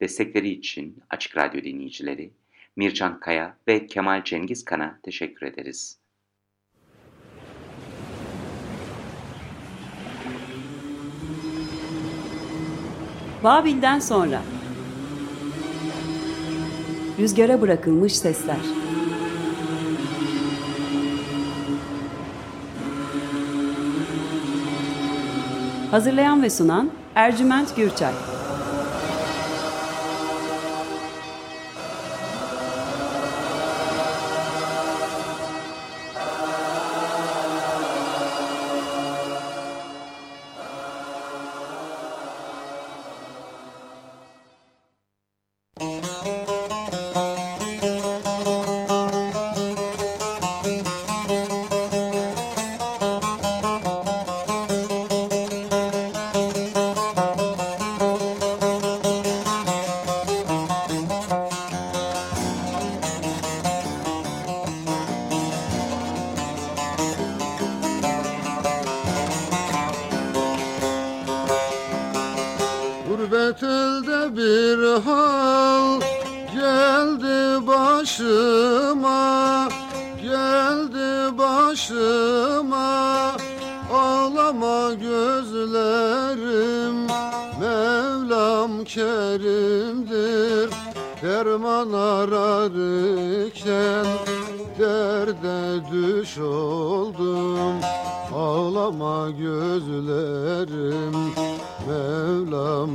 Destekleri için Açık Radyo dinleyicileri Mircan Kaya ve Kemal Cengiz Kan'a teşekkür ederiz. Babil'den sonra. Rüzgara bırakılmış sesler. Hazırlayan ve sunan Ercüment Gürçay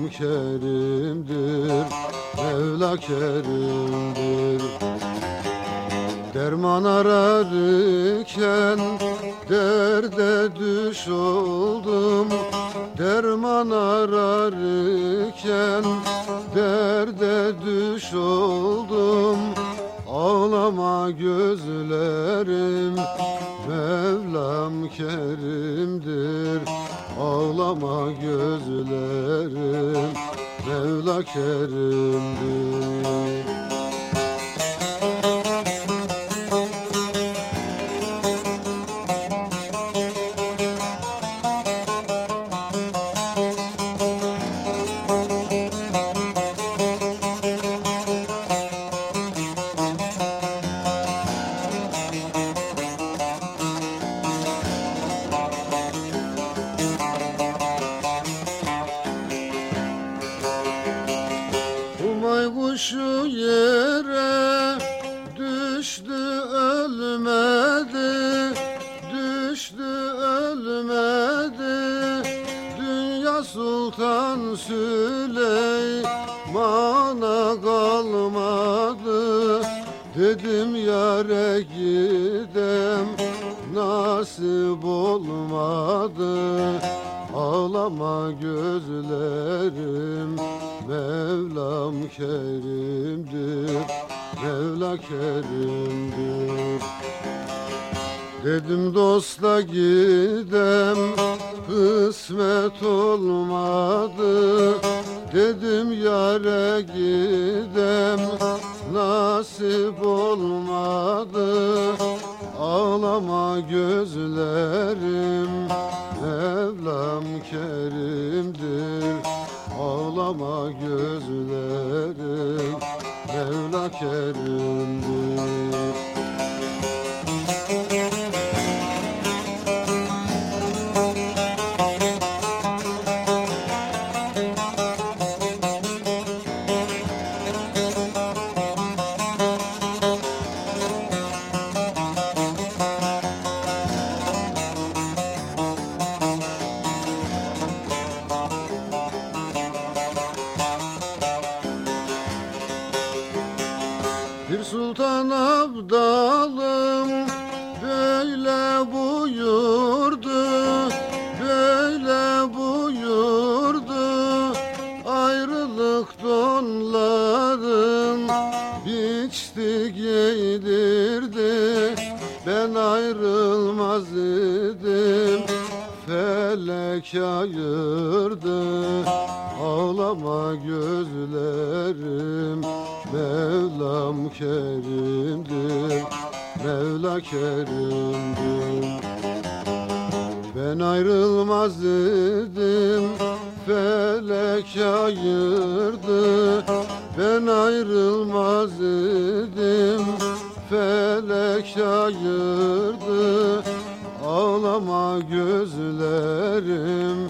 kerimdir. Derman ararken derde düş oldum. Derman ararken derde düş oldum. Ağlama gözlerim Mevlam kerimdir Ağlama gözlerim Mevla kerimdir Dedim dostla gidem kısmet olmadı. Dedim yare gidem nasip olmadı. Ağlama gözlerim Mevlam kerimdir Ağlama gözlerim Mevla kerimdir ayırdı Ağlama gözlerim. Mevlam kerimdir Mevla kerimdir. Ben ayrılmaz dedim Felek ayırdı ben ayrılmaz idim Felek ayırdı Ağlama gözlerim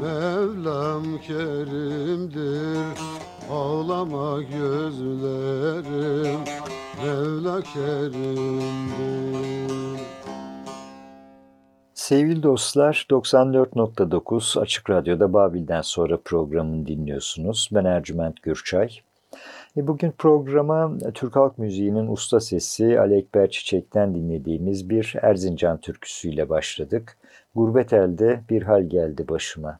Mevlam kerimdir Ağlama gözlerim Mevla kerimdir Sevgili dostlar 94.9 Açık Radyo'da Babil'den sonra programını dinliyorsunuz. Ben Ercüment Gürçay. E bugün programa Türk Halk Müziği'nin usta sesi Ali Ekber Çiçek'ten dinlediğimiz bir Erzincan türküsüyle başladık. Gurbet elde bir hal geldi başıma.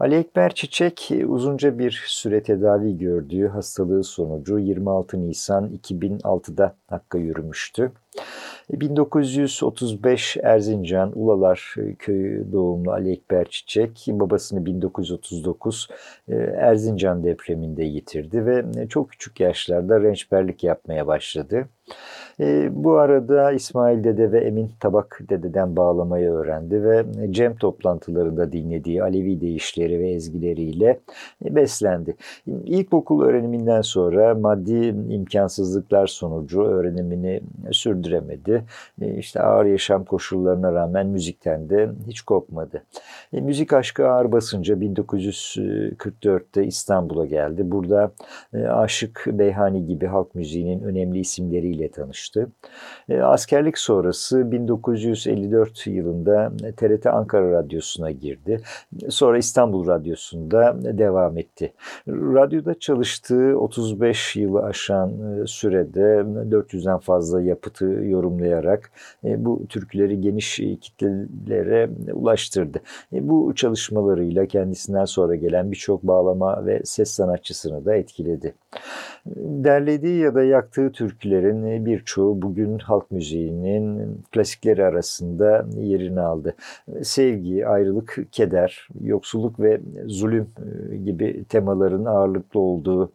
Ali Ekber Çiçek uzunca bir süre tedavi gördüğü hastalığı sonucu 26 Nisan 2006'da Hakk'a yürümüştü. 1935 Erzincan Ulalar köyü doğumlu Ali Ekber Çiçek babasını 1939 e, Erzincan depreminde yitirdi ve çok küçük yaşlarda rençberlik yapmaya başladı. E, bu arada İsmail Dede ve Emin Tabak Dede'den bağlamayı öğrendi ve cem toplantılarında dinlediği Alevi deyişleri ve ezgileriyle beslendi. İlkokul öğreniminden sonra maddi imkansızlıklar sonucu öğrenimini sürdüremedi. E, işte ağır yaşam koşullarına rağmen müzikten de hiç kopmadı. E, müzik aşkı ağır basınca 1944'te İstanbul'a geldi. Burada e, Aşık Beyhani gibi halk müziğinin önemli isimleriyle tanıştı çalıştı. E, askerlik sonrası 1954 yılında TRT Ankara Radyosu'na girdi. Sonra İstanbul Radyosu'nda devam etti. Radyoda çalıştığı 35 yılı aşan e, sürede 400'den fazla yapıtı yorumlayarak e, bu türküleri geniş kitlelere ulaştırdı. Bu çalışmalarıyla kendisinden sonra gelen birçok bağlama ve ses sanatçısını da etkiledi. Derlediği ya da yaktığı türkülerin birçoğu bugün halk müziğinin klasikleri arasında yerini aldı. Sevgi, ayrılık, keder, yoksulluk ve zulüm e, gibi temaların ağırlıklı olduğu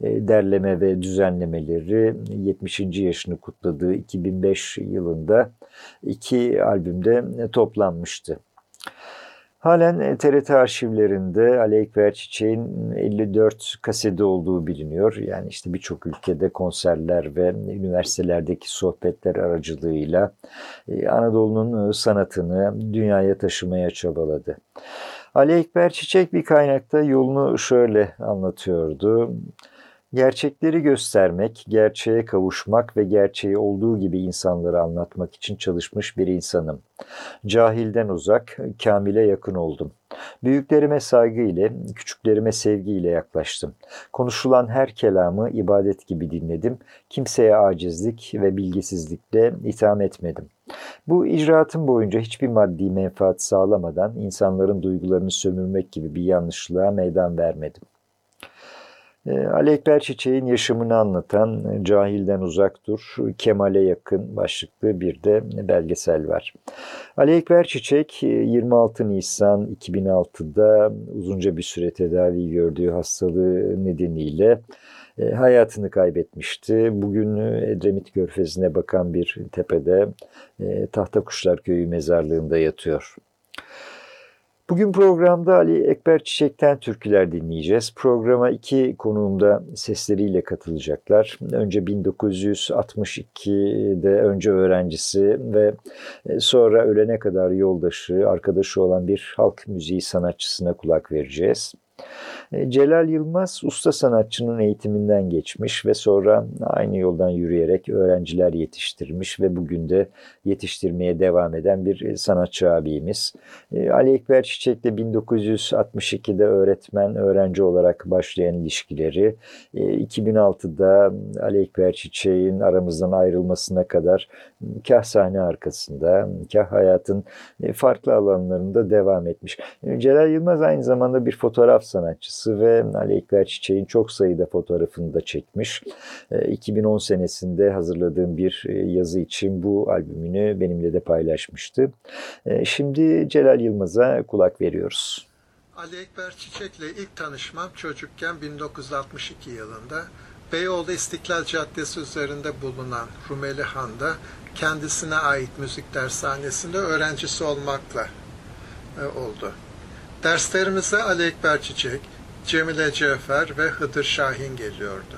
e, derleme ve düzenlemeleri 70. yaşını kutladığı 2005 yılında iki albümde toplanmıştı. Halen TRT e, arşivlerinde Ali Ekber Çiçek'in 54 kasede olduğu biliniyor. Yani işte birçok ülkede konserler ve üniversitelerdeki sohbetler aracılığıyla e, Anadolu'nun e, sanatını dünyaya taşımaya çabaladı. Ali Ekber Çiçek bir kaynakta yolunu şöyle anlatıyordu. Gerçekleri göstermek, gerçeğe kavuşmak ve gerçeği olduğu gibi insanlara anlatmak için çalışmış bir insanım. Cahilden uzak, kamile yakın oldum. Büyüklerime saygı ile, küçüklerime sevgiyle yaklaştım. Konuşulan her kelamı ibadet gibi dinledim. Kimseye acizlik ve bilgisizlikle itham etmedim. Bu icraatım boyunca hiçbir maddi menfaat sağlamadan insanların duygularını sömürmek gibi bir yanlışlığa meydan vermedim. Ee, Ali Ekber Çiçek'in yaşamını anlatan Cahilden Uzak Dur, Kemal'e yakın başlıklı bir de belgesel var. Ali Ekber Çiçek 26 Nisan 2006'da uzunca bir süre tedavi gördüğü hastalığı nedeniyle e, hayatını kaybetmişti. Bugün Edremit Körfezi'ne bakan bir tepede e, Tahtakuşlar Köyü mezarlığında yatıyor. Bugün programda Ali Ekber Çiçek'ten türküler dinleyeceğiz. Programa iki konuğumda sesleriyle katılacaklar. Önce 1962'de önce öğrencisi ve e, sonra ölene kadar yoldaşı, arkadaşı olan bir halk müziği sanatçısına kulak vereceğiz. E, Celal Yılmaz usta sanatçının eğitiminden geçmiş ve sonra aynı yoldan yürüyerek öğrenciler yetiştirmiş ve bugün de yetiştirmeye devam eden bir e, sanatçı abimiz. E, Ali Ekber Çiçek'le 1962'de öğretmen öğrenci olarak başlayan ilişkileri 2006'da Ali Ekber Çiçek'in aramızdan ayrılmasına kadar kah sahne arkasında, kah hayatın farklı alanlarında devam etmiş. Celal Yılmaz aynı zamanda bir fotoğraf sanatçısı ve Ali Ekber Çiçek'in çok sayıda fotoğrafını da çekmiş. 2010 senesinde hazırladığım bir yazı için bu albümünü benimle de paylaşmıştı. Şimdi Celal Yılmaz'a kulak veriyoruz. Ali Ekber Çiçek'le ilk tanışmam çocukken 1962 yılında Beyoğlu İstiklal Caddesi üzerinde bulunan Rumeli Han'da kendisine ait müzik dershanesinde öğrencisi olmakla oldu. Derslerimize Ali Ekber Çiçek, Cemile Cefer ve Hıdır Şahin geliyordu.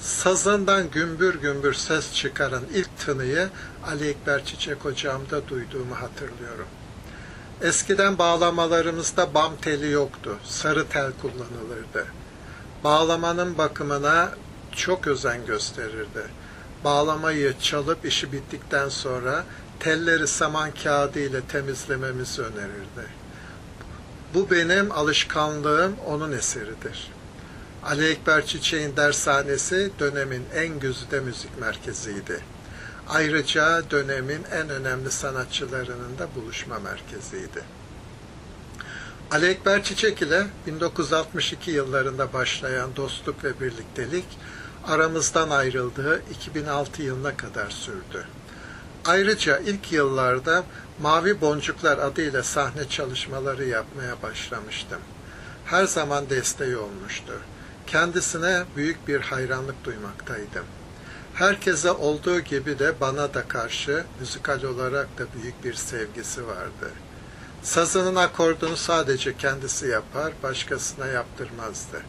Sazından gümbür gümbür ses çıkaran ilk tınıyı Ali Ekber Çiçek hocamda duyduğumu hatırlıyorum. Eskiden bağlamalarımızda bam teli yoktu. Sarı tel kullanılırdı. Bağlamanın bakımına çok özen gösterirdi. Bağlamayı çalıp işi bittikten sonra telleri saman kağıdı ile temizlememizi önerirdi. Bu benim alışkanlığım onun eseridir. Ali Ekber Çiçek'in dershanesi dönemin en güzide müzik merkeziydi. Ayrıca dönemin en önemli sanatçılarının da buluşma merkeziydi. Ali Ekber Çiçek ile 1962 yıllarında başlayan dostluk ve birliktelik aramızdan ayrıldığı 2006 yılına kadar sürdü. Ayrıca ilk yıllarda Mavi Boncuklar adıyla sahne çalışmaları yapmaya başlamıştım. Her zaman desteği olmuştu. Kendisine büyük bir hayranlık duymaktaydım. Herkese olduğu gibi de bana da karşı müzikal olarak da büyük bir sevgisi vardı. Sazının akordunu sadece kendisi yapar, başkasına yaptırmazdı.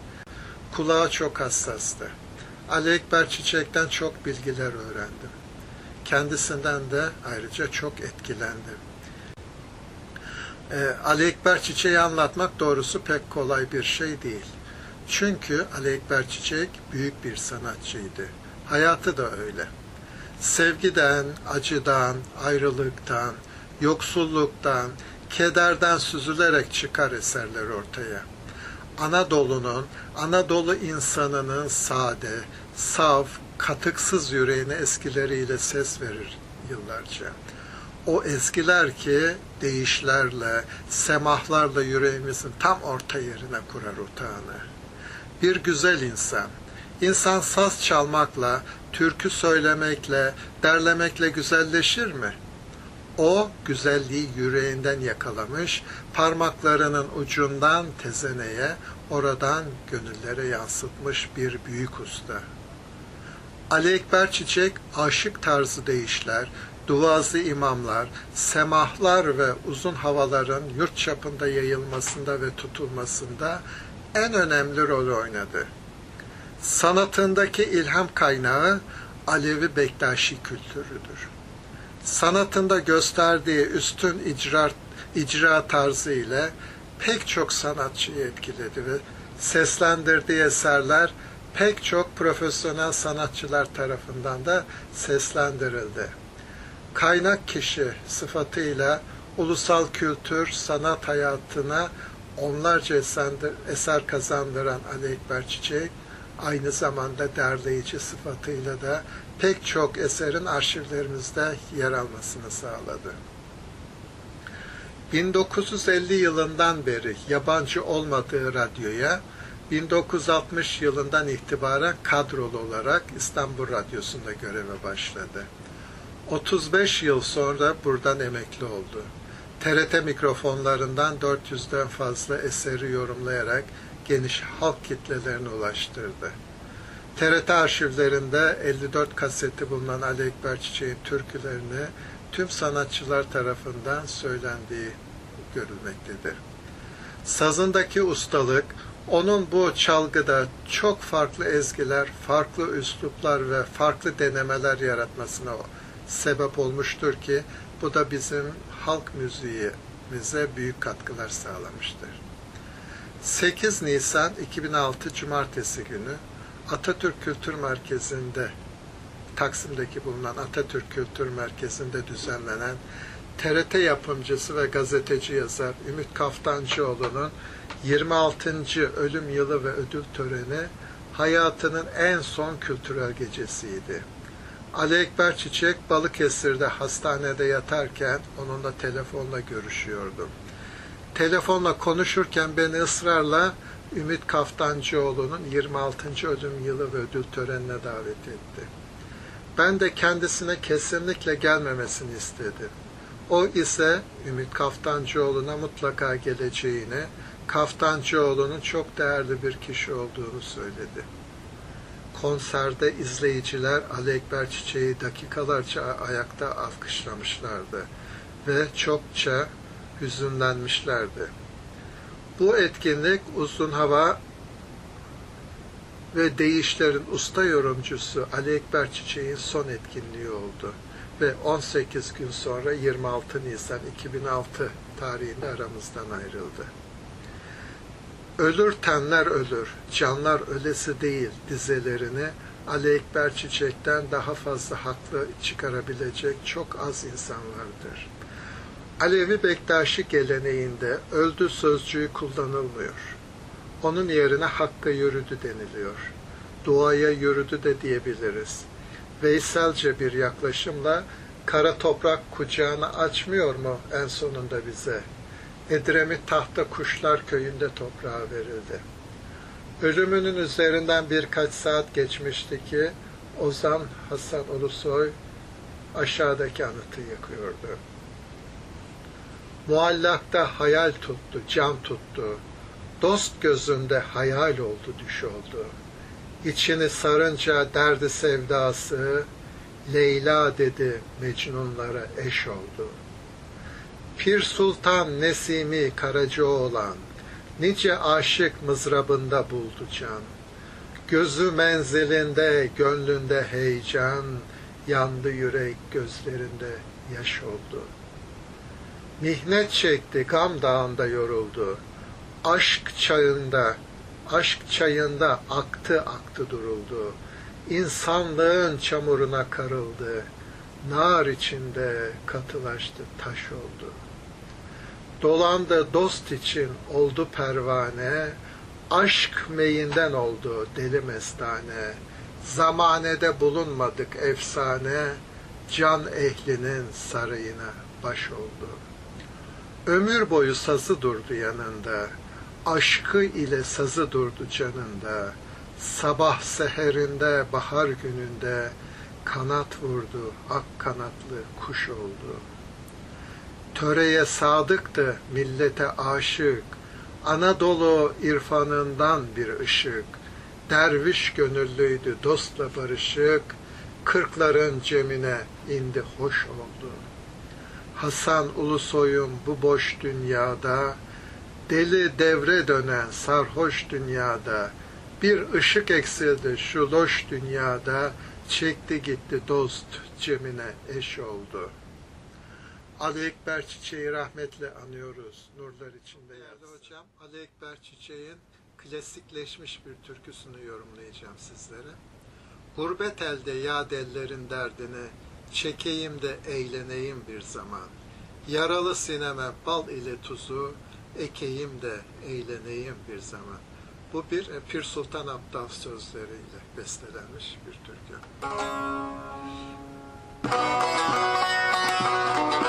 Kulağı çok hassastı. Ali Ekber Çiçek'ten çok bilgiler öğrendim. Kendisinden de ayrıca çok etkilendim. Ee, Ali Ekber Çiçek'i anlatmak doğrusu pek kolay bir şey değil. Çünkü Ali Ekber Çiçek büyük bir sanatçıydı. Hayatı da öyle. Sevgiden, acıdan, ayrılıktan, yoksulluktan, kederden süzülerek çıkar eserler ortaya. Anadolu'nun, Anadolu insanının sade, saf, katıksız yüreğine eskileriyle ses verir yıllarca. O eskiler ki değişlerle, semahlarla yüreğimizin tam orta yerine kurar otağını. Bir güzel insan, İnsan saz çalmakla, türkü söylemekle, derlemekle güzelleşir mi? O güzelliği yüreğinden yakalamış, parmaklarının ucundan tezeneye, oradan gönüllere yansıtmış bir büyük usta. Ali Ekber Çiçek aşık tarzı değişler, duvazlı imamlar, semahlar ve uzun havaların yurt çapında yayılmasında ve tutulmasında en önemli rol oynadı. Sanatındaki ilham kaynağı Alevi Bektaşi kültürüdür. Sanatında gösterdiği üstün icra, icra tarzı ile pek çok sanatçıyı etkiledi ve seslendirdiği eserler pek çok profesyonel sanatçılar tarafından da seslendirildi. Kaynak kişi sıfatıyla ulusal kültür, sanat hayatına onlarca eser kazandıran Ali Ekber Çiçek, aynı zamanda derleyici sıfatıyla da pek çok eserin arşivlerimizde yer almasını sağladı. 1950 yılından beri yabancı olmadığı radyoya 1960 yılından itibaren kadrolu olarak İstanbul Radyosu'nda göreve başladı. 35 yıl sonra buradan emekli oldu. TRT mikrofonlarından 400'den fazla eseri yorumlayarak geniş halk kitlelerine ulaştırdı. TRT arşivlerinde 54 kaseti bulunan Ali Ekber Çiçek'in türkülerini tüm sanatçılar tarafından söylendiği görülmektedir. Sazındaki ustalık, onun bu çalgıda çok farklı ezgiler, farklı üsluplar ve farklı denemeler yaratmasına sebep olmuştur ki bu da bizim halk müziğimize büyük katkılar sağlamıştır. 8 Nisan 2006 Cumartesi günü Atatürk Kültür Merkezi'nde Taksim'deki bulunan Atatürk Kültür Merkezi'nde düzenlenen TRT yapımcısı ve gazeteci yazar Ümit Kaftancıoğlu'nun 26. ölüm yılı ve ödül töreni hayatının en son kültürel gecesiydi. Ali Ekber Çiçek Balıkesir'de hastanede yatarken onunla telefonla görüşüyordum. Telefonla konuşurken beni ısrarla Ümit Kaftancıoğlu'nun 26. ölüm yılı ve ödül törenine davet etti. Ben de kendisine kesinlikle gelmemesini istedim. O ise Ümit Kaftancıoğlu'na mutlaka geleceğini, Kaftancıoğlu'nun çok değerli bir kişi olduğunu söyledi. Konserde izleyiciler Ali Ekber Çiçek'i dakikalarca ayakta alkışlamışlardı ve çokça hüzünlenmişlerdi. Bu etkinlik uzun hava ve deyişlerin usta yorumcusu Ali Ekber Çiçek'in son etkinliği oldu. Ve 18 gün sonra 26 Nisan 2006 tarihinde aramızdan ayrıldı. Ölür tenler ölür, canlar ölesi değil dizelerini Ali Ekber Çiçek'ten daha fazla haklı çıkarabilecek çok az insan vardır. Alevi Bektaşi geleneğinde öldü sözcüğü kullanılmıyor. Onun yerine hakka yürüdü deniliyor. Duaya yürüdü de diyebiliriz. Veyselce bir yaklaşımla kara toprak kucağını açmıyor mu en sonunda bize? Edremit tahta kuşlar köyünde toprağa verildi. Ölümünün üzerinden birkaç saat geçmişti ki Ozan Hasan Ulusoy aşağıdaki anıtı yakıyordu. Muallakta hayal tuttu, can tuttu. Dost gözünde hayal oldu, düş oldu. İçini sarınca derdi sevdası, Leyla dedi Mecnunlara eş oldu. Pir Sultan Nesimi Karacaoğlan, nice aşık mızrabında buldu can. Gözü menzilinde, gönlünde heyecan, yandı yürek gözlerinde yaş oldu. Mihnet çekti, gam dağında yoruldu. Aşk çayında, aşk çayında aktı aktı duruldu. İnsanlığın çamuruna karıldı. Nar içinde katılaştı, taş oldu. Dolandı dost için oldu pervane, aşk meyinden oldu deli mestane. Zamanede bulunmadık efsane, can ehlinin sarayına baş oldu. Ömür boyu sazı durdu yanında, aşkı ile sazı durdu canında. Sabah seherinde, bahar gününde kanat vurdu, ak kanatlı kuş oldu. Töreye sadıktı, millete aşık, Anadolu irfanından bir ışık. Derviş gönüllüydü, dostla barışık, Kırkların cemine indi hoş oldu. Hasan Ulusoy'un bu boş dünyada, Deli devre dönen sarhoş dünyada, Bir ışık eksildi şu loş dünyada, Çekti gitti dost cemine eş oldu. Ali Ekber Çiçeği rahmetle anıyoruz. Nurlar içinde Değerli hocam, Ali Ekber Çiçek'in klasikleşmiş bir türküsünü yorumlayacağım sizlere. Gurbet elde ya dellerin derdini, çekeyim de eğleneyim bir zaman. Yaralı sineme bal ile tuzu, ekeyim de eğleneyim bir zaman. Bu bir Pir Sultan Abdal sözleriyle bestelenmiş bir türkü. Gurbet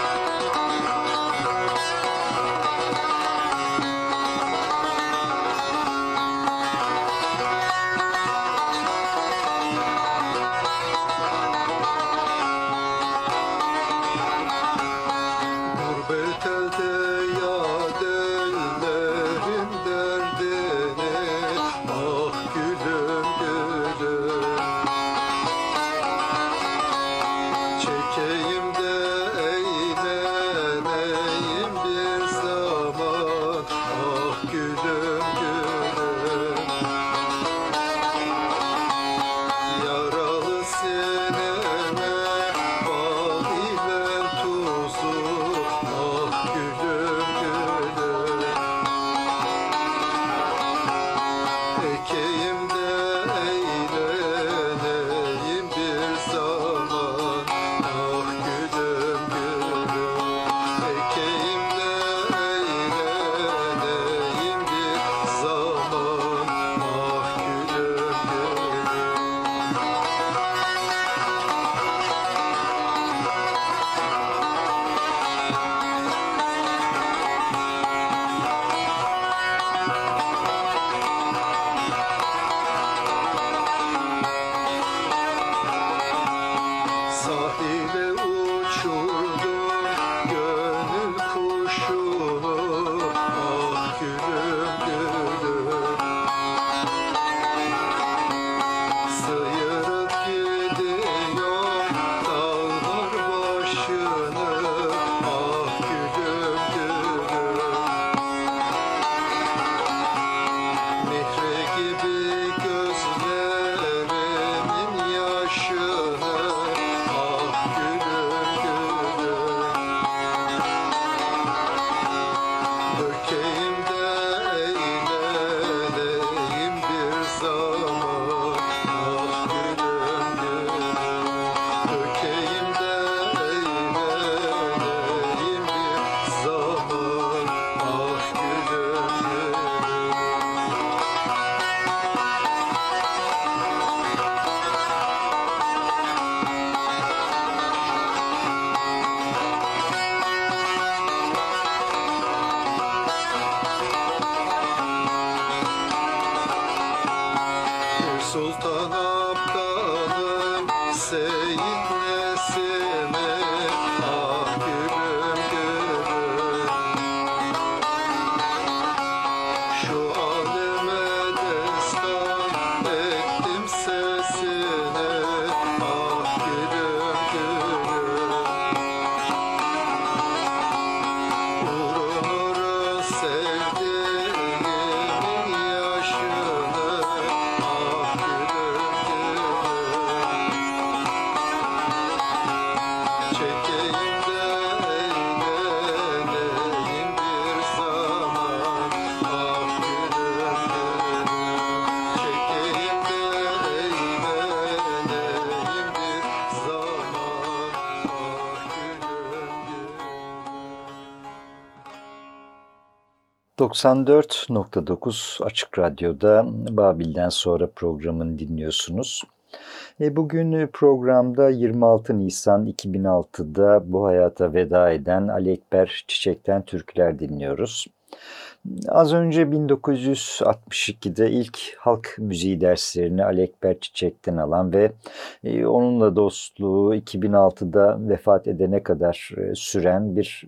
94.9 Açık Radyo'da Babil'den sonra programını dinliyorsunuz. E bugün programda 26 Nisan 2006'da bu hayata veda eden Ali Ekber Çiçek'ten türküler dinliyoruz. Az önce 1962'de ilk halk müziği derslerini Ali Ekber Çiçek'ten alan ve e, onunla dostluğu 2006'da vefat edene kadar e, süren bir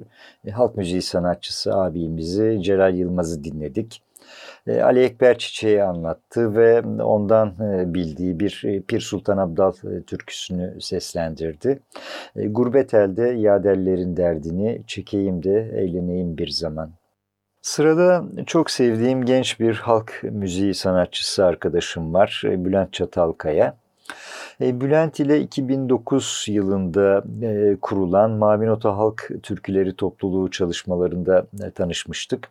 e, halk müziği sanatçısı abimizi Celal Yılmaz'ı dinledik. Ali Ekber Çiçek'i anlattı ve ondan bildiği bir Pir Sultan Abdal türküsünü seslendirdi. Gurbet elde yaderlerin derdini çekeyim de eğleneyim bir zaman. Sırada çok sevdiğim genç bir halk müziği sanatçısı arkadaşım var. Bülent Çatalkaya. E, Bülent ile 2009 yılında e, kurulan Mavi Nota Halk Türküleri Topluluğu çalışmalarında e, tanışmıştık.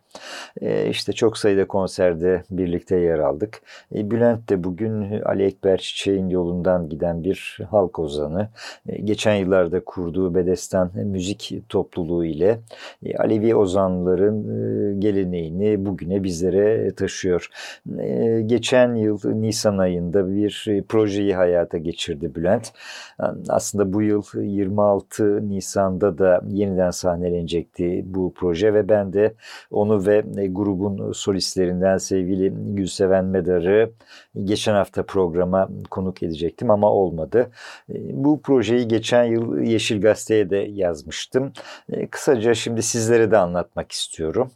İşte çok sayıda konserde birlikte yer aldık. Bülent de bugün Ali Ekber Çiçek'in yolundan giden bir halk ozanı. Geçen yıllarda kurduğu Bedestan Müzik Topluluğu ile Alevi ozanların geleneğini bugüne bizlere taşıyor. Geçen yıl Nisan ayında bir projeyi hayata geçirdi geçirdi Bülent. Aslında bu yıl 26 Nisan'da da yeniden sahnelenecekti bu proje ve ben de onu ve grubun solistlerinden sevgili Gülseven Medar'ı geçen hafta programa konuk edecektim ama olmadı. Bu projeyi geçen yıl Yeşil Gazete'ye de yazmıştım. Kısaca şimdi sizlere de anlatmak istiyorum.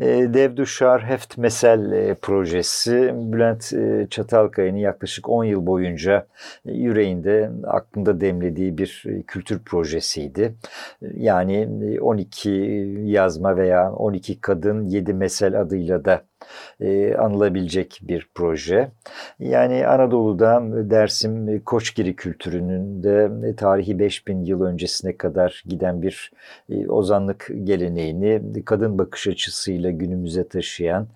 E, Dev Duşar Heft Mesel e, projesi Bülent e, Çatalkaya'nın yaklaşık 10 yıl boyunca yüreğinde aklında demlediği bir kültür projesiydi. Yani 12 yazma veya 12 kadın 7 mesel adıyla da e, anılabilecek bir proje. Yani Anadolu'da Dersim Koçgiri kültürünün de tarihi 5000 yıl öncesine kadar giden bir e, ozanlık geleneğini kadın bakış açısıyla günümüze taşıyan,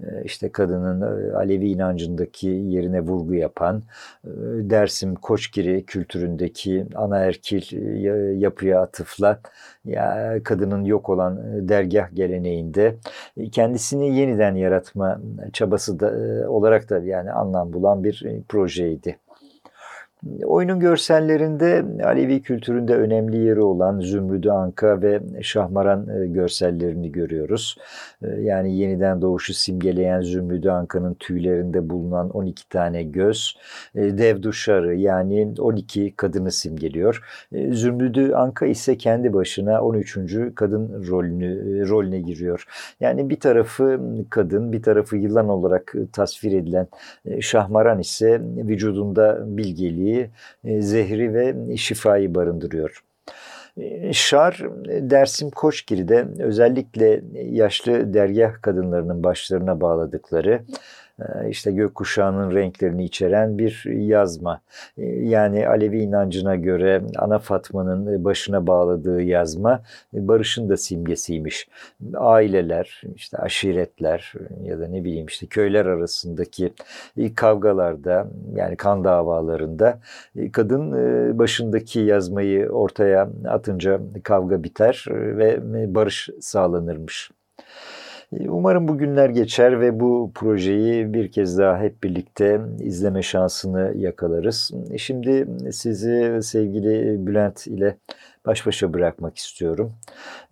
e, işte kadının e, Alevi inancındaki yerine vurgu yapan, e, Dersim Koçgiri kültüründeki anaerkil e, yapıya atıfla ya kadının yok olan e, dergah geleneğinde e, kendisini yeniden yaratma çabası da e, olarak da yani anlam bulan bir projeydi. Oyunun görsellerinde Alevi kültüründe önemli yeri olan Zümrüdü Anka ve Şahmaran e, görsellerini görüyoruz. E, yani yeniden doğuşu simgeleyen Zümrüdü Anka'nın tüylerinde bulunan 12 tane göz, e, dev duşarı yani 12 kadını simgeliyor. Zümrüdü Anka ise kendi başına 13. kadın rolünü rolüne giriyor. Yani bir tarafı kadın, bir tarafı yılan olarak tasvir edilen Şahmaran ise vücudunda bilgeliği, bilgiyi, e, zehri ve şifayı barındırıyor. E, Şar, Dersim Koçgiri'de özellikle yaşlı dergah kadınlarının başlarına bağladıkları işte gökkuşağının renklerini içeren bir yazma. Ee, yani Alevi inancına göre Ana Fatma'nın başına bağladığı yazma barışın da simgesiymiş. Aileler, işte aşiretler ya da ne bileyim işte köyler arasındaki kavgalarda yani kan davalarında kadın e, başındaki yazmayı ortaya atınca kavga biter ve barış sağlanırmış. E, umarım bu günler geçer ve bu projeyi bir kez daha hep birlikte izleme şansını yakalarız. Şimdi sizi sevgili Bülent ile baş başa bırakmak istiyorum.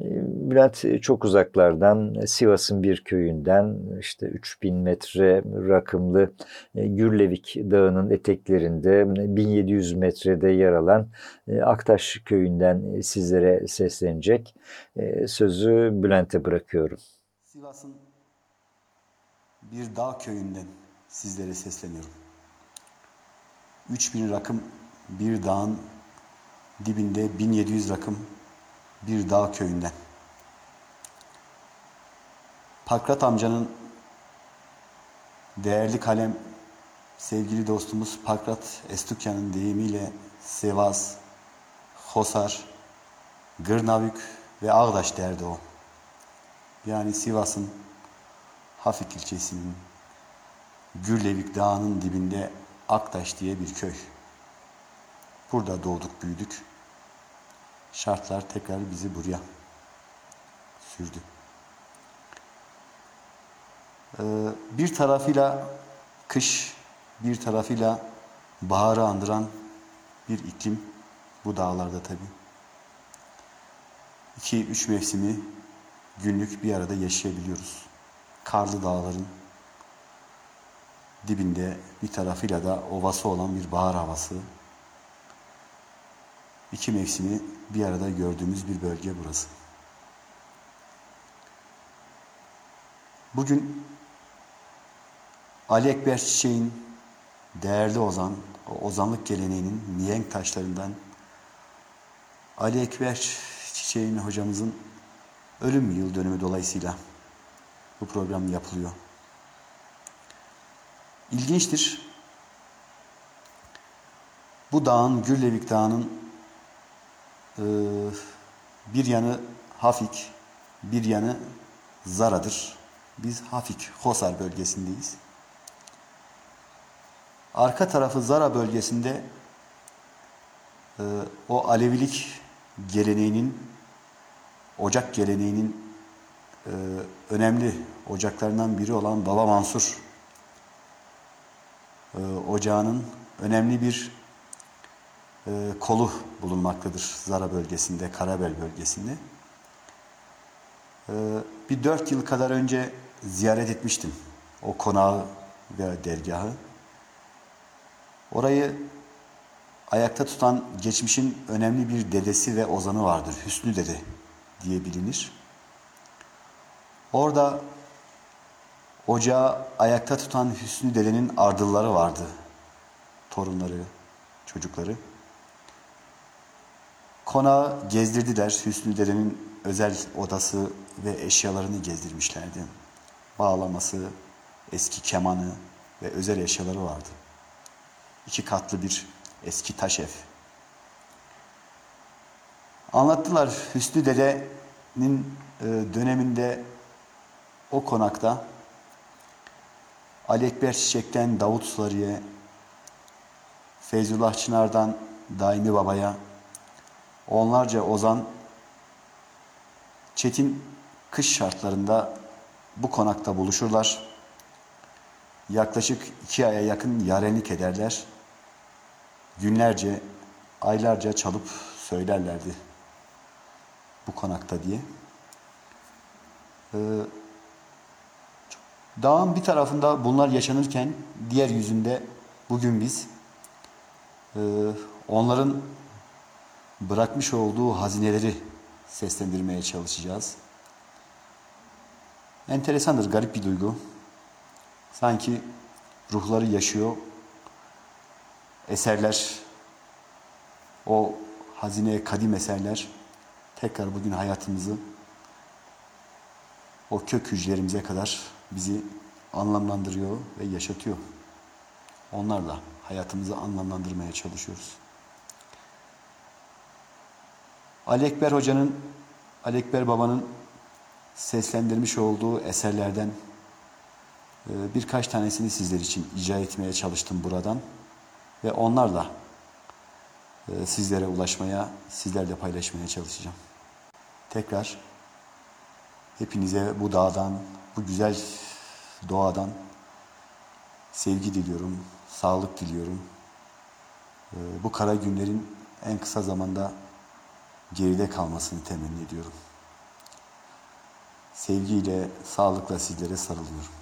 E, Bülent çok uzaklardan Sivas'ın bir köyünden işte 3000 metre rakımlı e, Gürlevik Dağı'nın eteklerinde 1700 metrede yer alan Aktaş köyünden sizlere seslenecek. Sözü Bülent'e bırakıyorum. Sivas'ın bir dağ köyünden sizlere sesleniyorum. 3000 rakım bir dağın dibinde 1700 rakım bir dağ köyünden. Pakrat amcanın değerli kalem sevgili dostumuz Pakrat Estukyan'ın deyimiyle Sivas, Hosar, Gırnavük ve Ağdaş derdi o yani Sivas'ın Hafik ilçesinin Gürlevik Dağı'nın dibinde Aktaş diye bir köy. Burada doğduk büyüdük. Şartlar tekrar bizi buraya sürdü. Ee, bir tarafıyla kış, bir tarafıyla baharı andıran bir iklim bu dağlarda tabi. İki, üç mevsimi günlük bir arada yaşayabiliyoruz. Karlı dağların dibinde bir tarafıyla da ovası olan bir bahar havası. İki mevsimi bir arada gördüğümüz bir bölge burası. Bugün Ali Ekber Çiçek'in değerli ozan, o ozanlık geleneğinin mihenk taşlarından Ali Ekber Çiçek'in hocamızın ölüm yıl dönümü dolayısıyla bu program yapılıyor. İlginçtir. Bu dağın, Gürlevik Dağı'nın e, bir yanı Hafik, bir yanı Zara'dır. Biz Hafik, Hosar bölgesindeyiz. Arka tarafı Zara bölgesinde e, o Alevilik geleneğinin ocak geleneğinin e, önemli ocaklarından biri olan Baba Mansur e, ocağının önemli bir e, kolu bulunmaktadır Zara bölgesinde, Karabel bölgesinde. E, bir dört yıl kadar önce ziyaret etmiştim o konağı ve dergahı. Orayı ayakta tutan geçmişin önemli bir dedesi ve ozanı vardır. Hüsnü Dede diye bilinir. Orada ocağı ayakta tutan Hüsnü Dede'nin ardılları vardı. Torunları, çocukları. Konağı gezdirdiler. Hüsnü Dede'nin özel odası ve eşyalarını gezdirmişlerdi. Bağlaması, eski kemanı ve özel eşyaları vardı. İki katlı bir eski taş ev. Anlattılar Hüsnü Dede'nin e, döneminde o konakta Ali Ekber Çiçek'ten Davut Sarı'ya, Feyzullah Çınar'dan Daimi Baba'ya, onlarca ozan çetin kış şartlarında bu konakta buluşurlar. Yaklaşık iki aya yakın yarenlik ederler. Günlerce, aylarca çalıp söylerlerdi bu konakta diye. Ee, dağın bir tarafında bunlar yaşanırken diğer yüzünde bugün biz e, onların bırakmış olduğu hazineleri seslendirmeye çalışacağız. Enteresandır, garip bir duygu. Sanki ruhları yaşıyor. Eserler, o hazine, kadim eserler tekrar bugün hayatımızı o kök hücrelerimize kadar bizi anlamlandırıyor ve yaşatıyor. Onlarla hayatımızı anlamlandırmaya çalışıyoruz. Ali Ekber Hoca'nın, Ali Ekber Baba'nın seslendirmiş olduğu eserlerden e, birkaç tanesini sizler için icra etmeye çalıştım buradan. Ve onlarla e, sizlere ulaşmaya, sizlerle paylaşmaya çalışacağım. Tekrar hepinize bu dağdan, bu güzel doğadan sevgi diliyorum, sağlık diliyorum. Ee, bu kara günlerin en kısa zamanda geride kalmasını temenni ediyorum. Sevgiyle, sağlıkla sizlere sarılıyorum.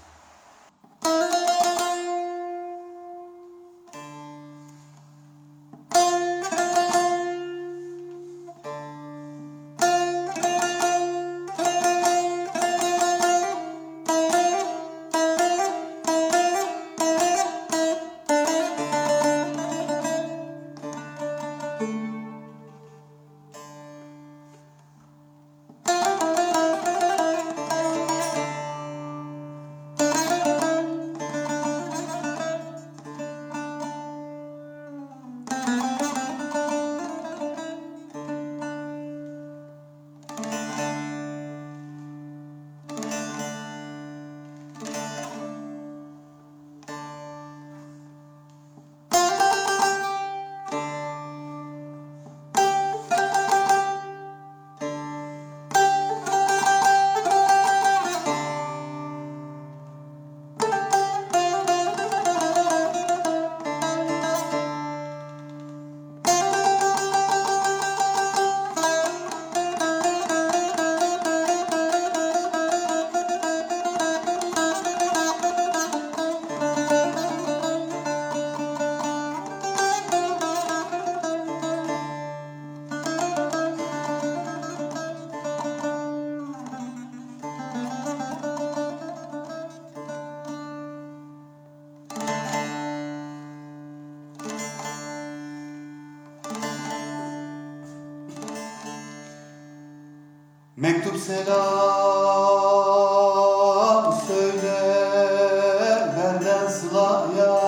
Selam söyle benden sılaya.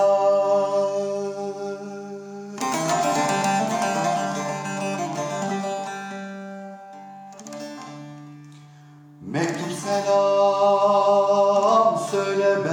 Mektup selam söyle benden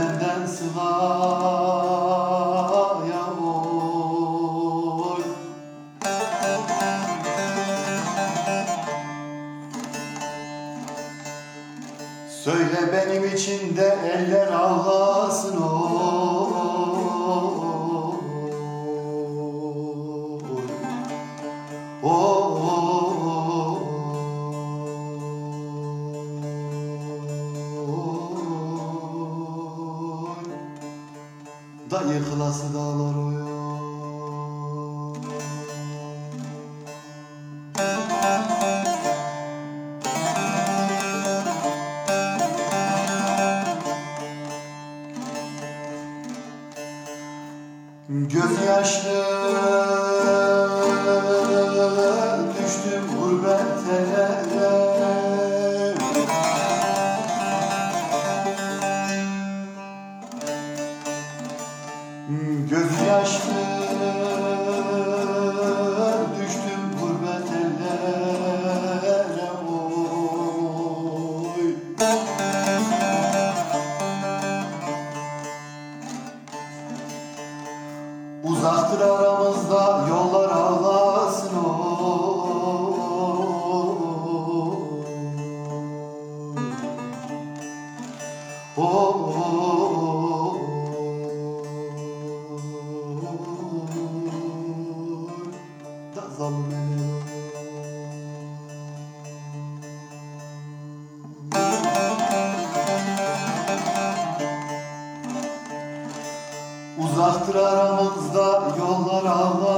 Uzaktır aramızda yollar ağlasın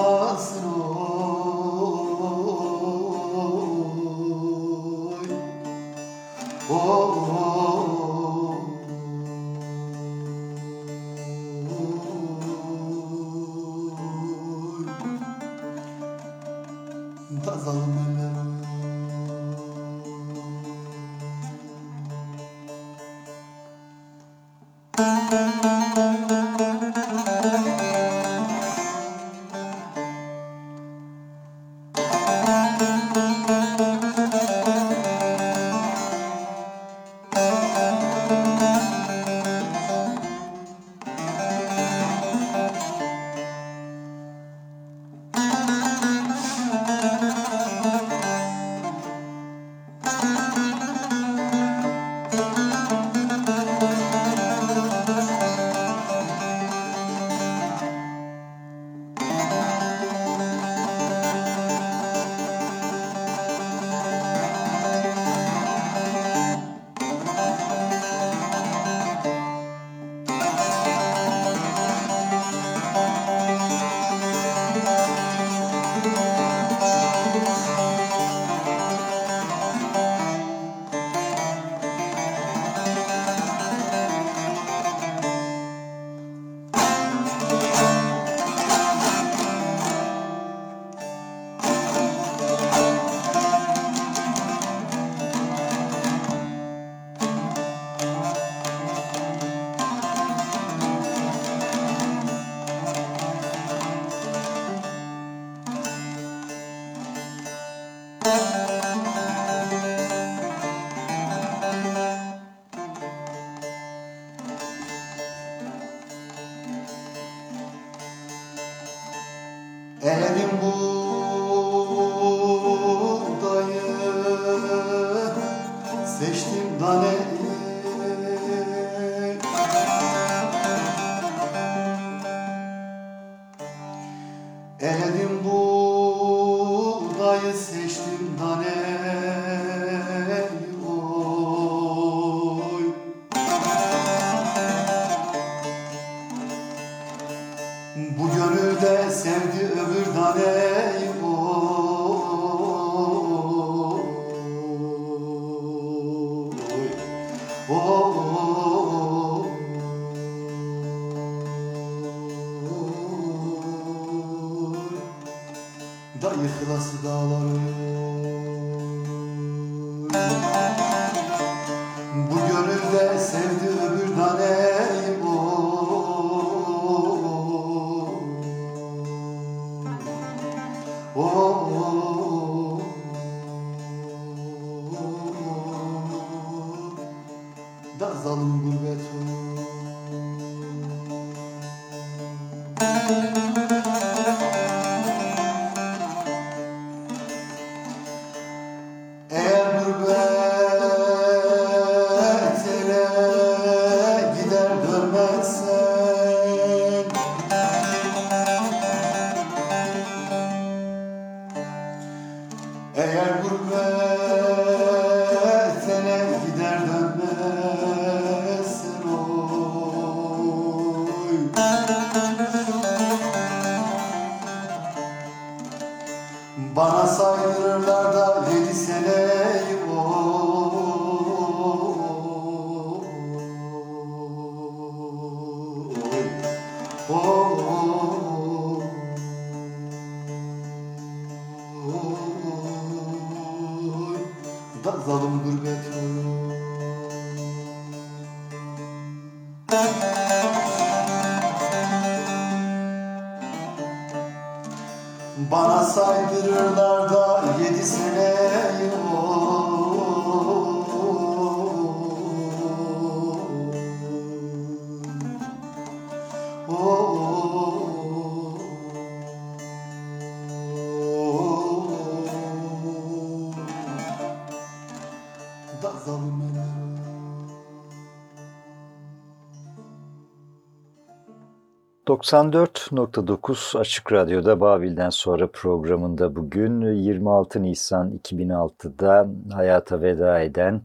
94.9 Açık Radyo'da Babil'den sonra programında bugün 26 Nisan 2006'da hayata veda eden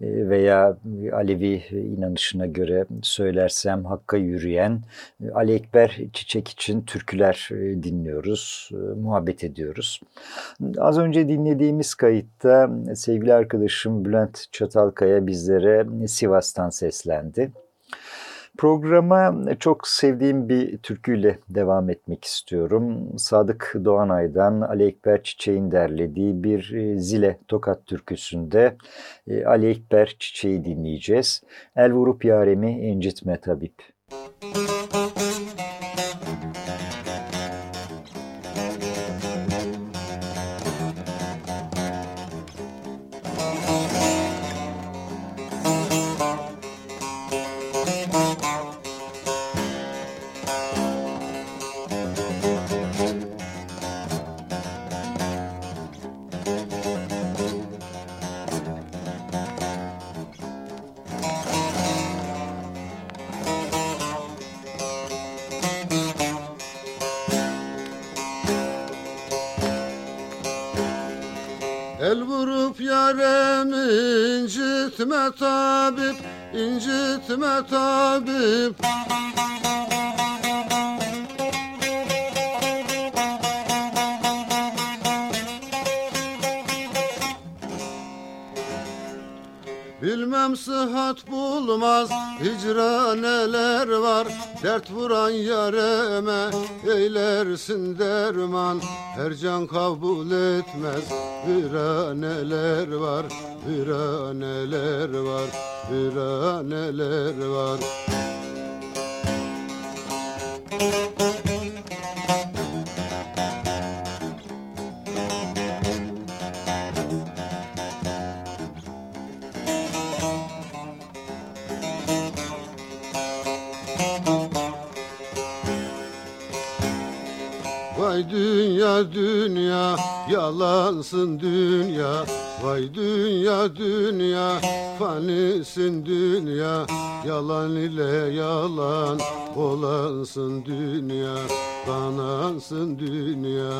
e, veya Alevi inanışına göre söylersem Hakk'a yürüyen e, Ali Ekber Çiçek için türküler e, dinliyoruz, muhabbet ediyoruz. Az önce dinlediğimiz kayıtta sevgili arkadaşım Bülent Çatalkaya bizlere Sivas'tan seslendi. Programa çok sevdiğim bir türküyle devam etmek istiyorum. Sadık Doğanay'dan Ali Ekber Çiçek'in derlediği bir e, Zile Tokat türküsünde e, Ali Ekber Çiçek'i dinleyeceğiz. El vurup yaremi incitme tabip. Dert vuran yareme eylersin derman. Her can kabul etmez viraneler var Viraneler yalansın dünya Vay dünya dünya fanisin dünya. Yalan ile yalan olansın dünya Kanansın dünya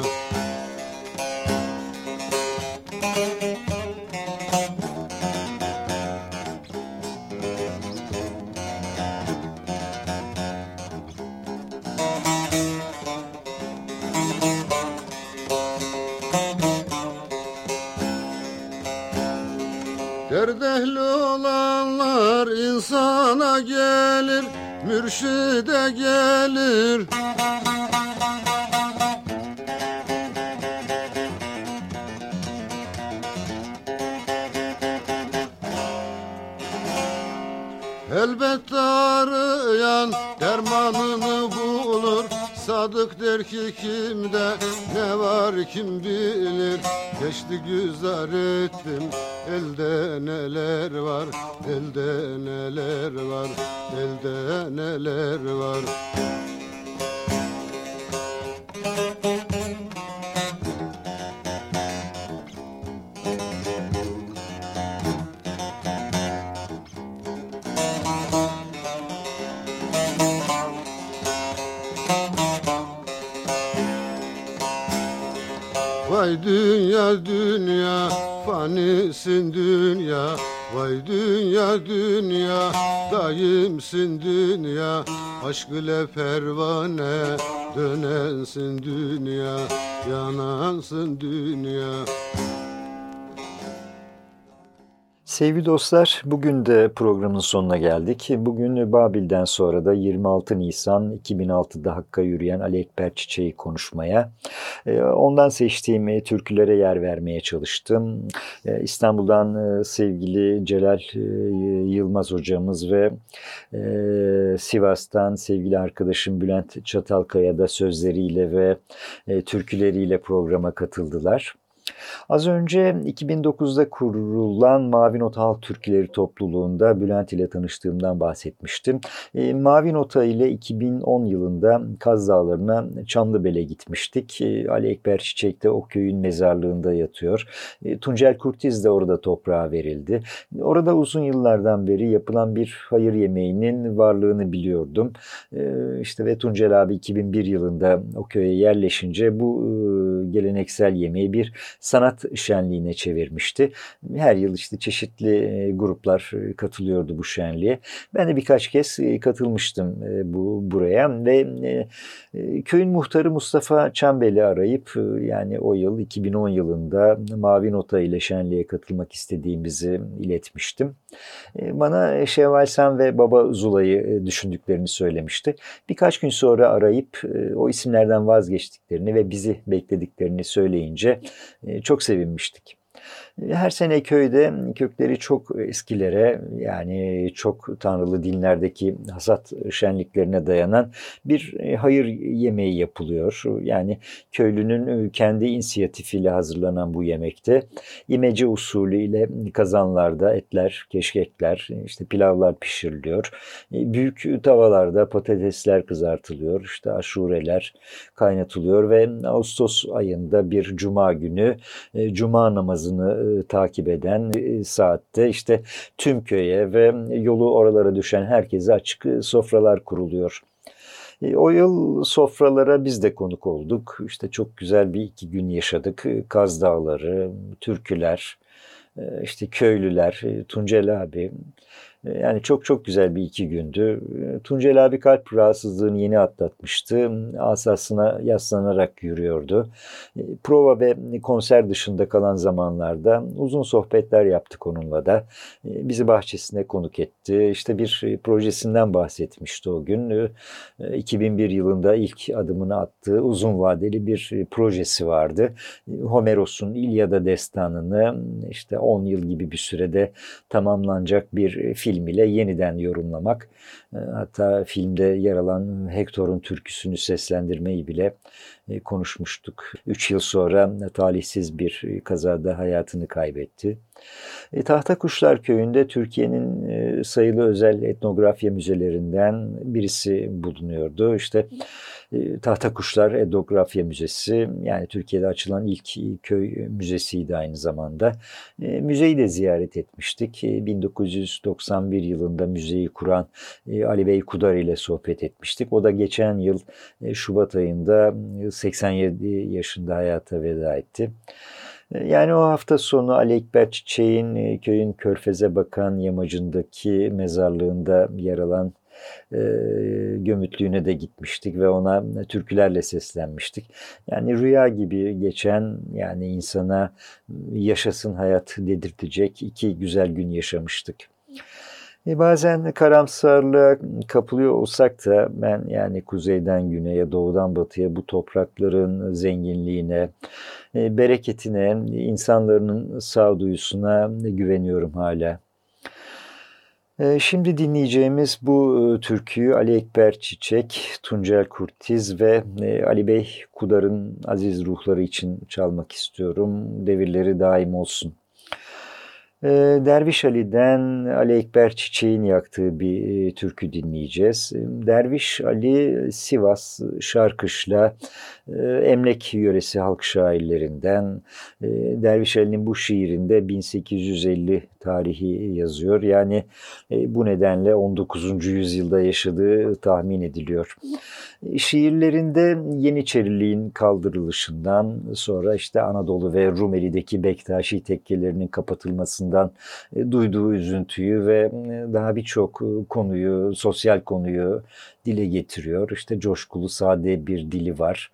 gelir, mürşide gelir. Elbette arayan dermanını bulur Sadık der ki kimde ne var kim bilir Geçti güzar ettim elde neler var Elde neler var elde neler var Vay dünya dünya fanisin dünya. Vay dünya dünya daimsin dünya. Aşk ile pervane dönensin dünya. Yanansın dünya Sevgili dostlar, bugün de programın sonuna geldik. Bugün Babil'den sonra da 26 Nisan 2006'da Hakk'a yürüyen Ali Ekber Çiçeği konuşmaya, e, ondan seçtiğim e, türkülere yer vermeye çalıştım. E, İstanbul'dan sevgili Celal Yılmaz hocamız ve Sivas'tan sevgili arkadaşım Bülent Çatalkaya da sözleriyle ve türküleriyle programa katıldılar. Az önce 2009'da kurulan Mavi Nota Halk Türküleri topluluğunda Bülent ile tanıştığımdan bahsetmiştim. E, Mavi Nota ile 2010 yılında Kaz Dağları'na Çamlıbel'e gitmiştik. E, Ali Ekber Çiçek de o köyün mezarlığında yatıyor. E, Tuncel Kurtiz de orada toprağa verildi. Orada uzun yıllardan beri yapılan bir hayır yemeğinin varlığını biliyordum. E, işte ve Tuncel abi 2001 yılında o köye yerleşince bu e, geleneksel yemeği bir sanat şenliğine çevirmişti. Her yıl işte çeşitli e, gruplar e, katılıyordu bu şenliğe. Ben de birkaç kez e, katılmıştım bu buraya ve köyün muhtarı Mustafa Çambel'i arayıp yani o yıl 2010 yılında Mavi Nota ile şenliğe katılmak istediğimizi iletmiştim. Bana Şevval Sen ve Baba Zula'yı düşündüklerini söylemişti. Birkaç gün sonra arayıp o isimlerden vazgeçtiklerini ve bizi beklediklerini söyleyince çok sevinmiştik. Her sene köyde kökleri çok eskilere yani çok tanrılı dinlerdeki hasat şenliklerine dayanan bir e, hayır yemeği yapılıyor. Yani köylünün kendi inisiyatifiyle hazırlanan bu yemekte imece usulü ile kazanlarda etler, keşkekler, işte pilavlar pişiriliyor. E, büyük tavalarda patatesler kızartılıyor. işte aşureler kaynatılıyor ve Ağustos ayında bir cuma günü e, cuma namazını e, takip eden e, saatte işte tüm köye ve yolu oralara düşen herkese açık e, sofralar kuruluyor. O yıl sofralara biz de konuk olduk. İşte çok güzel bir iki gün yaşadık. Kaz Dağları, türküler, işte köylüler, Tuncel abi, yani çok çok güzel bir iki gündü. E, Tuncel abi kalp rahatsızlığını yeni atlatmıştı. Asasına yaslanarak yürüyordu. E, prova ve konser dışında kalan zamanlarda uzun sohbetler yaptık onunla da. Bizi bahçesine konuk etti. İşte bir projesinden bahsetmişti o gün. 2001 yılında ilk adımını attığı uzun vadeli bir projesi vardı. Homeros'un İlyada destanını işte 10 yıl gibi bir sürede tamamlanacak bir film film ile yeniden yorumlamak. Hatta filmde yer alan Hector'un türküsünü seslendirmeyi bile konuşmuştuk. Üç yıl sonra talihsiz bir kazada hayatını kaybetti. E, Tahta Kuşlar Köyü'nde Türkiye'nin e, sayılı özel etnografya müzelerinden birisi bulunuyordu. İşte e, Tahta Kuşlar Etnografya Müzesi yani Türkiye'de açılan ilk köy müzesiydi aynı zamanda. E, müzeyi de ziyaret etmiştik. E, 1991 yılında müzeyi kuran e, Ali Bey Kudar ile sohbet etmiştik. O da geçen yıl e, Şubat ayında 87 yaşında hayata veda etti. Yani o hafta sonu Ali Ekber Çiçek'in e, köyün Körfez'e bakan yamacındaki mezarlığında yer alan e, gömütlüğüne de gitmiştik ve ona türkülerle seslenmiştik. Yani rüya gibi geçen yani insana yaşasın hayat dedirtecek iki güzel gün yaşamıştık. E bazen karamsarlığa kapılıyor olsak da ben yani kuzeyden güneye, doğudan batıya bu toprakların zenginliğine, e, bereketine, insanların sağduyusuna güveniyorum hala. E, şimdi dinleyeceğimiz bu türküyü Ali Ekber Çiçek, Tuncel Kurtiz ve Ali Bey Kudar'ın aziz ruhları için çalmak istiyorum. Devirleri daim olsun. Ee, Derviş Ali'den Ali Ekber Çiçek'in yaktığı bir e, türkü dinleyeceğiz. Ee, Derviş Ali Sivas Şarkışla e, Emlek yöresi halk şairlerinden. E, Derviş Ali'nin bu şiirinde 1850 tarihi yazıyor. Yani bu nedenle 19. yüzyılda yaşadığı tahmin ediliyor. Şiirlerinde Yeniçeriliğin kaldırılışından sonra işte Anadolu ve Rumeli'deki Bektaşi tekkelerinin kapatılmasından e, duyduğu üzüntüyü ve e, daha birçok e, konuyu, sosyal konuyu dile getiriyor. İşte coşkulu sade bir dili var.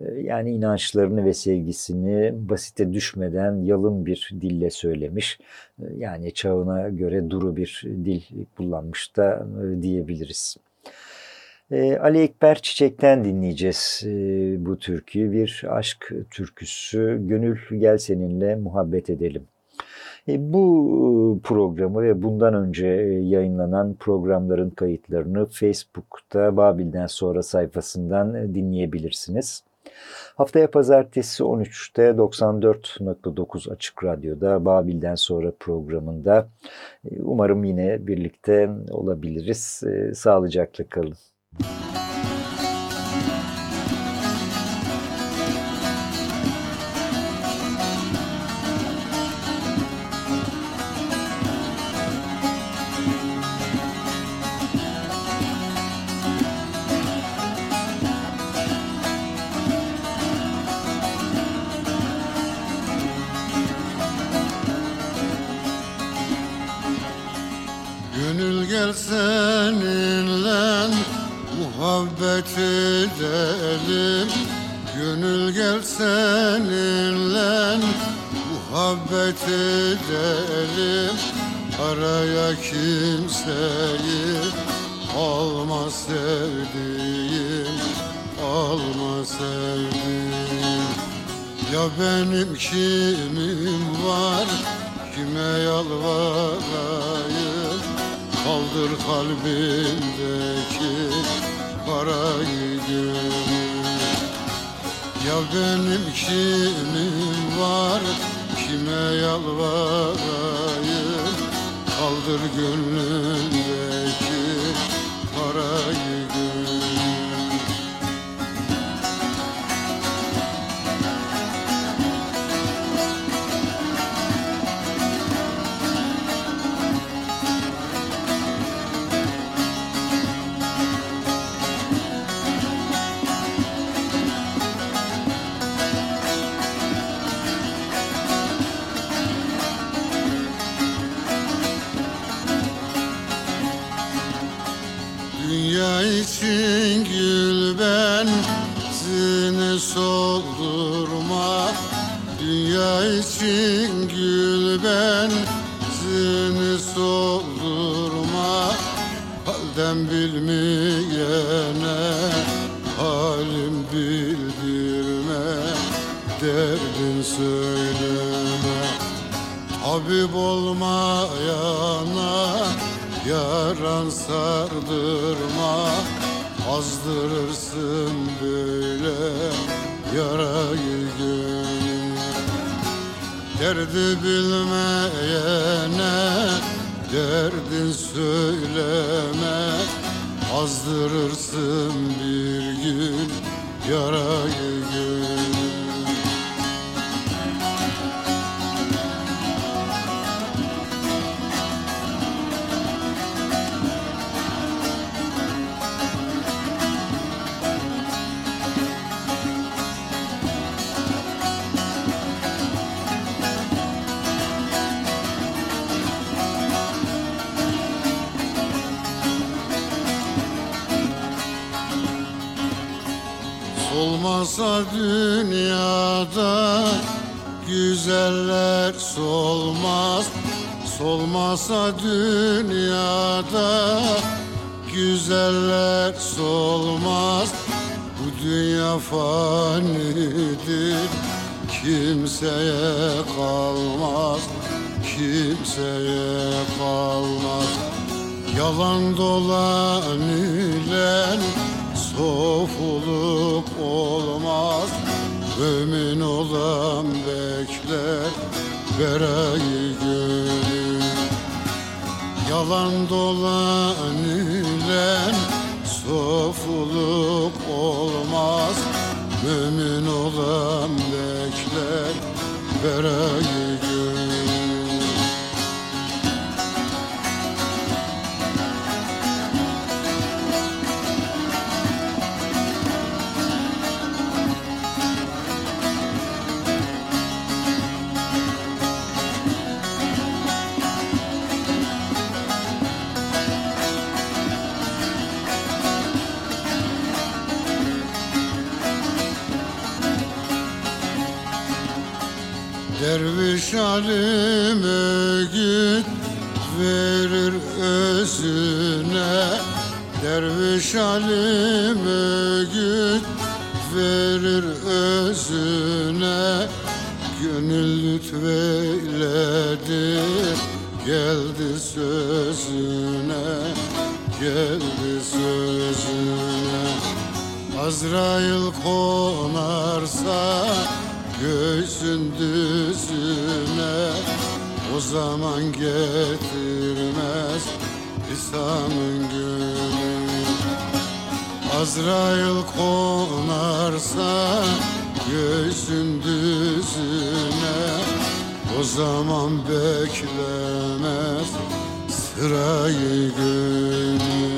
Yani inançlarını ve sevgisini basite düşmeden yalın bir dille söylemiş. Yani çağına göre duru bir dil kullanmış da diyebiliriz. E, Ali Ekber Çiçek'ten dinleyeceğiz e, bu türküyü. Bir aşk türküsü. Gönül gel seninle muhabbet edelim. E, bu programı ve bundan önce yayınlanan programların kayıtlarını Facebook'ta Babil'den sonra sayfasından dinleyebilirsiniz. Haftaya pazartesi 13'te 94.9 Açık Radyo'da Babil'den sonra programında umarım yine birlikte olabiliriz. Sağlıcakla kalın. Gönül Kaldır kalbimdeki parayı gönül. Ya benim kimim var Kime yalvarayım? Kaldır gönlümdeki Azdırırsın böyle yarayı gönül. Derdi bilmeyene derdin söyleme Azdırırsın bir gün yarayı Solmasa dünyada güzeller solmaz. Solmasa dünyada güzeller solmaz. Bu dünya fanidir kimseye kalmaz. Kimseye kalmaz. Yalan dolan ile sofuluk olmaz. Mümin olan bekler verayı gönül. Yalan dolan ile sofuluk olmaz. Mümin olan bekler verayı Derviş alim öğüt verir özüne. Derviş alim öğüt verir özüne. Gönül lütfeyledi geldi sözüne. Geldi sözüne. Azrail konarsa göğsün düzüne O zaman getirmez İsa'nın günü Azrail konarsa göğsün düzüne O zaman beklemez sırayı gönül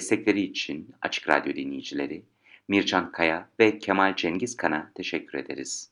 Destekleri için Açık Radyo dinleyicileri Mircan Kaya ve Kemal Cengiz Kan'a teşekkür ederiz.